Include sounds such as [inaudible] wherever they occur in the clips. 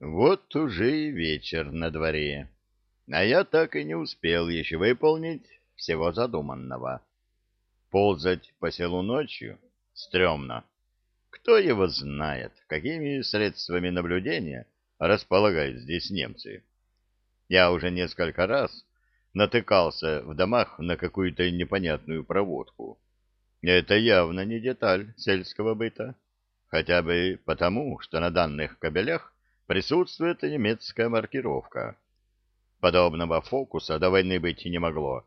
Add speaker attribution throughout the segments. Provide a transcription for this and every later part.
Speaker 1: Вот уже и вечер на дворе, а я так и не успел еще выполнить всего задуманного. Ползать по селу ночью стрёмно. Кто его знает, какими средствами наблюдения располагают здесь немцы. Я уже несколько раз натыкался в домах на какую-то непонятную проводку. Это явно не деталь сельского быта, хотя бы потому, что на данных кабелях присутствует немецкая маркировка. Подобного фокуса до войны быть не могло,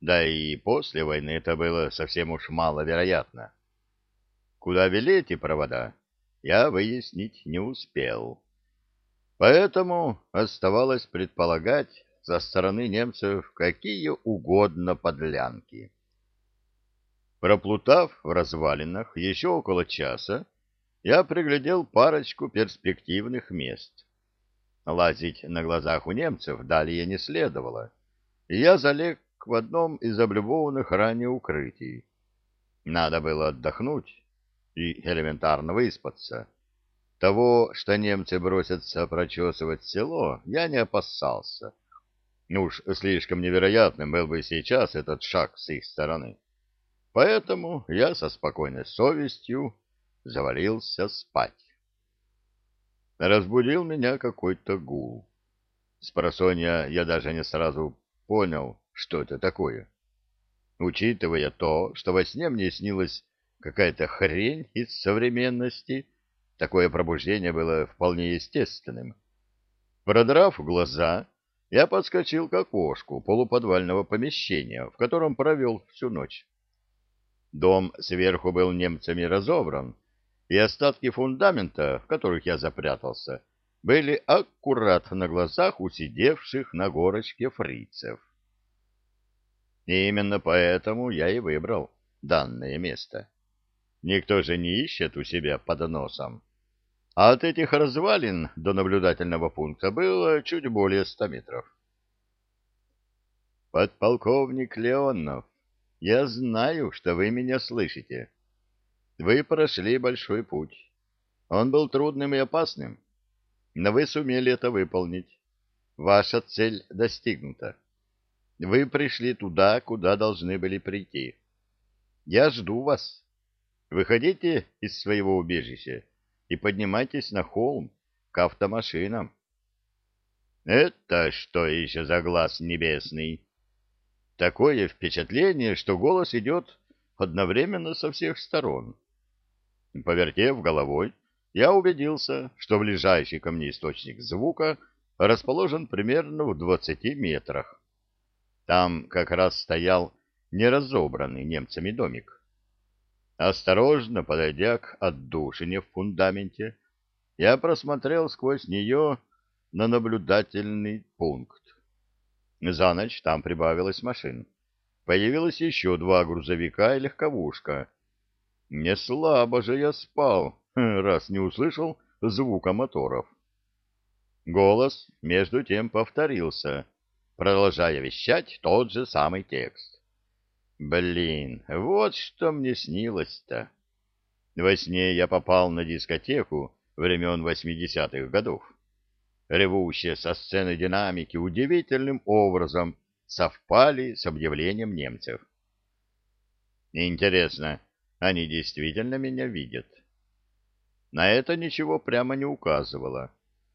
Speaker 1: да и после войны это было совсем уж маловероятно. Куда вели эти провода, я выяснить не успел. Поэтому оставалось предполагать со стороны немцев какие угодно подлянки. Проплутав в развалинах еще около часа, я приглядел парочку перспективных мест. Лазить на глазах у немцев далее не следовало, и я залег в одном из облюбованных ранее укрытий. Надо было отдохнуть и элементарно выспаться. Того, что немцы бросятся прочесывать село, я не опасался. Ну уж слишком невероятным был бы сейчас этот шаг с их стороны. Поэтому я со спокойной совестью завалился спать. Разбудил меня какой-то гул. Спросонья я даже не сразу понял, что это такое. Учитывая то, что во сне мне снилась какая-то хрень из современности, такое пробуждение было вполне естественным. Продрав глаза, я подскочил к окошку полуподвального помещения, в котором провел всю ночь. Дом сверху был немцами разобран, и остатки фундамента, в которых я запрятался, были аккурат на глазах у сидевших на горочке фрицев. И именно поэтому я и выбрал данное место. Никто же не ищет у себя под носом. А от этих развалин до наблюдательного пункта было чуть более ста метров. «Подполковник Леонов, я знаю, что вы меня слышите. Вы прошли большой путь. Он был трудным и опасным, но вы сумели это выполнить. Ваша цель достигнута. Вы пришли туда, куда должны были прийти. Я жду вас. Выходите из своего убежища и поднимайтесь на холм к автомашинам. Это что еще за глаз небесный? Такое впечатление, что голос идет одновременно со всех сторон. Повертев головой, я убедился, что ближайший ко мне источник звука расположен примерно в двадцати метрах. Там как раз стоял неразобранный немцами домик. Осторожно подойдя к отдушине в фундаменте, я просмотрел сквозь нее на наблюдательный пункт. За ночь там прибавилось машин. Появилось еще два грузовика и легковушка — не слабо же я спал, [laughs] раз не услышал звука моторов. Голос между тем повторился, продолжая вещать тот же самый текст. Блин, вот что мне снилось-то. Во сне я попал на дискотеку времен восьмидесятых годов. Ревущие со сцены динамики удивительным образом совпали с объявлением немцев. Интересно, они действительно меня видят. На это ничего прямо не указывало.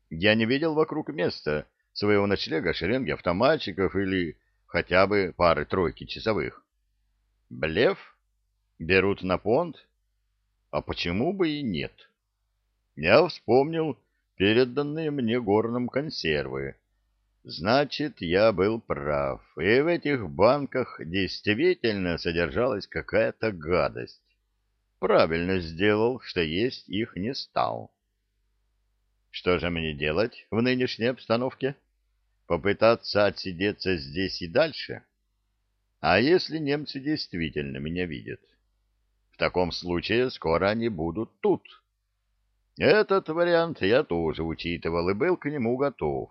Speaker 1: Я не видел вокруг места своего ночлега шеренги автоматчиков или хотя бы пары-тройки часовых. Блеф? Берут на понт? А почему бы и нет? Я вспомнил переданные мне горным консервы. Значит, я был прав, и в этих банках действительно содержалась какая-то гадость правильно сделал, что есть их не стал. Что же мне делать в нынешней обстановке? Попытаться отсидеться здесь и дальше? А если немцы действительно меня видят? В таком случае скоро они будут тут. Этот вариант я тоже учитывал и был к нему готов.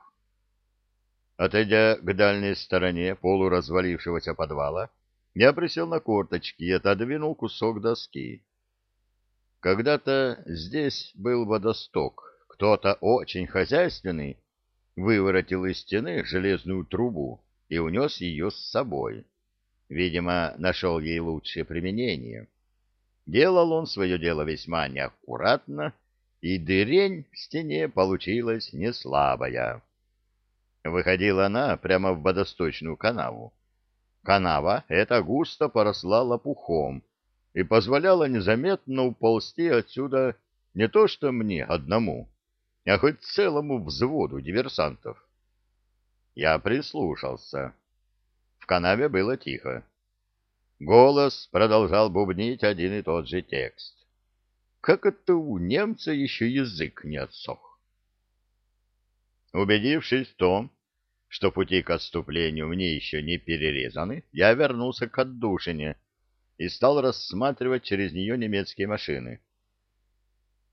Speaker 1: Отойдя к дальней стороне полуразвалившегося подвала, я присел на корточки и отодвинул кусок доски. Когда-то здесь был водосток кто-то очень хозяйственный выворотил из стены железную трубу и унес ее с собой. Видимо, нашел ей лучшее применение. Делал он свое дело весьма неаккуратно, и дырень в стене получилась не слабая. Выходила она прямо в водосточную канаву. Канава эта густо поросла лопухом и позволяла незаметно уползти отсюда не то что мне одному, а хоть целому взводу диверсантов. Я прислушался. В канаве было тихо. Голос продолжал бубнить один и тот же текст. Как это у немца еще язык не отсох? Убедившись в том, что пути к отступлению мне еще не перерезаны, я вернулся к отдушине и стал рассматривать через нее немецкие машины.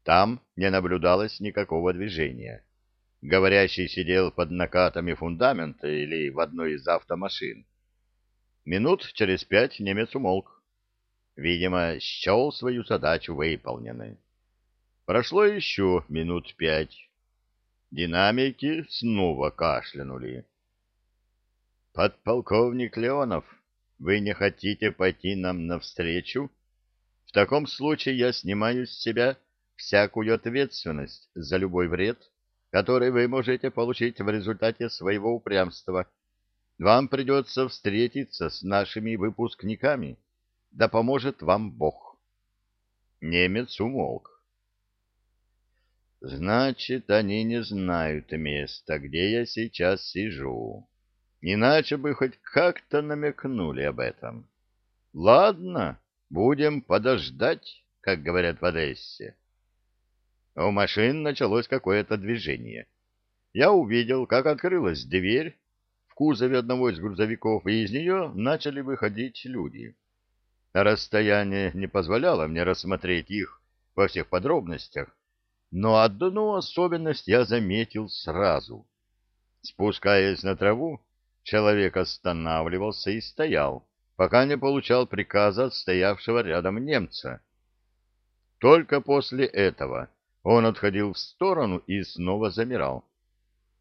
Speaker 1: Там не наблюдалось никакого движения. Говорящий сидел под накатами фундамента или в одной из автомашин. Минут через пять немец умолк. Видимо, счел свою задачу выполненной. Прошло еще минут пять. Динамики снова кашлянули. «Подполковник Леонов, вы не хотите пойти нам навстречу? В таком случае я снимаю с себя всякую ответственность за любой вред, который вы можете получить в результате своего упрямства. Вам придется встретиться с нашими выпускниками. Да поможет вам Бог. Немец умолк. Значит, они не знают места, где я сейчас сижу. Иначе бы хоть как-то намекнули об этом. Ладно, будем подождать, как говорят в Одессе. У машин началось какое-то движение. Я увидел, как открылась дверь в кузове одного из грузовиков, и из нее начали выходить люди. Расстояние не позволяло мне рассмотреть их во всех подробностях, но одну особенность я заметил сразу. Спускаясь на траву, человек останавливался и стоял, пока не получал приказа от стоявшего рядом немца. Только после этого он отходил в сторону и снова замирал.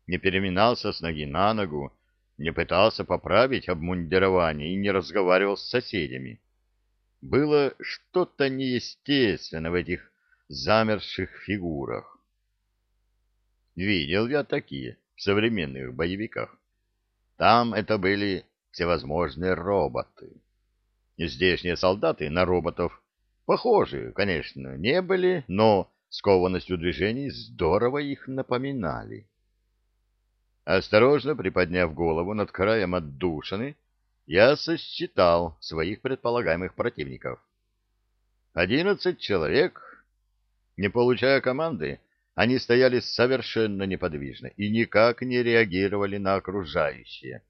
Speaker 1: Не переминался с ноги на ногу, не пытался поправить обмундирование и не разговаривал с соседями. Было что-то неестественное в этих замерзших фигурах. Видел я такие в современных боевиках. Там это были всевозможные роботы. Здешние солдаты на роботов похожи, конечно, не были, но скованностью движений здорово их напоминали. Осторожно приподняв голову над краем отдушины, я сосчитал своих предполагаемых противников. Одиннадцать человек. Не получая команды, они стояли совершенно неподвижно и никак не реагировали на окружающее.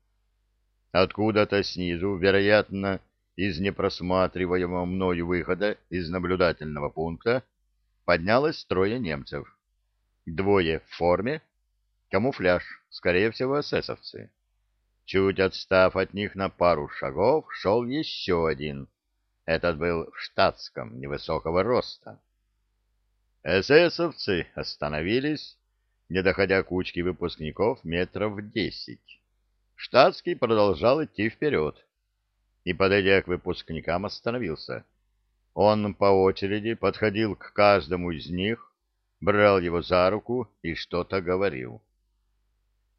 Speaker 1: Откуда-то снизу, вероятно, из непросматриваемого мною выхода из наблюдательного пункта, поднялось трое немцев. Двое в форме, камуфляж, скорее всего, эсэсовцы. Чуть отстав от них на пару шагов, шел еще один. Этот был в штатском, невысокого роста. Эсэсовцы остановились, не доходя кучки выпускников метров десять. Штатский продолжал идти вперед и, подойдя к выпускникам, остановился. Он по очереди подходил к каждому из них, брал его за руку и что-то говорил.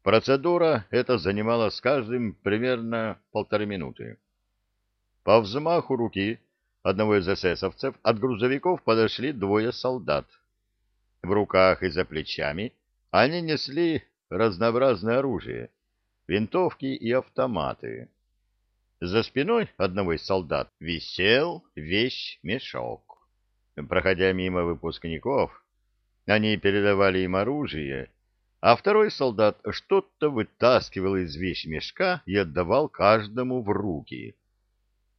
Speaker 1: Процедура эта занимала с каждым примерно полторы минуты. По взмаху руки одного из эсэсовцев от грузовиков подошли двое солдат. В руках и за плечами они несли разнообразное оружие, винтовки и автоматы. За спиной одного из солдат висел вещь-мешок. Проходя мимо выпускников, они передавали им оружие, а второй солдат что-то вытаскивал из вещь-мешка и отдавал каждому в руки.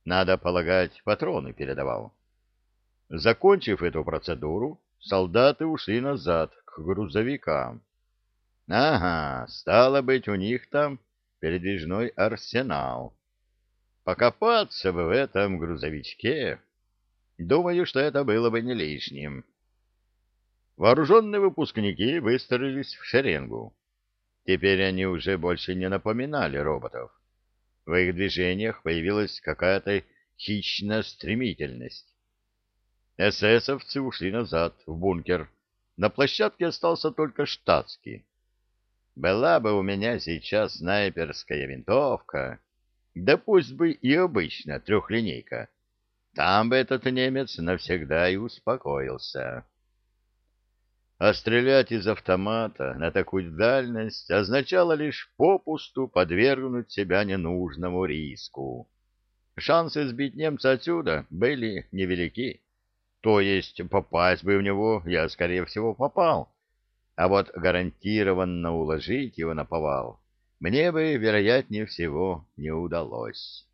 Speaker 1: Надо полагать, патроны передавал. Закончив эту процедуру, солдаты ушли назад к грузовикам. Ага, стало быть, у них там передвижной арсенал. Покопаться бы в этом грузовичке. Думаю, что это было бы не лишним. Вооруженные выпускники выстроились в шеренгу. Теперь они уже больше не напоминали роботов. В их движениях появилась какая-то хищная стремительность. Эсэсовцы ушли назад, в бункер. На площадке остался только штатский. Была бы у меня сейчас снайперская винтовка, да пусть бы и обычная трехлинейка, там бы этот немец навсегда и успокоился. А стрелять из автомата на такую дальность означало лишь попусту подвергнуть себя ненужному риску. Шансы сбить немца отсюда были невелики. То есть попасть бы в него я, скорее всего, попал. А вот гарантированно уложить его на повал мне бы, вероятнее всего, не удалось.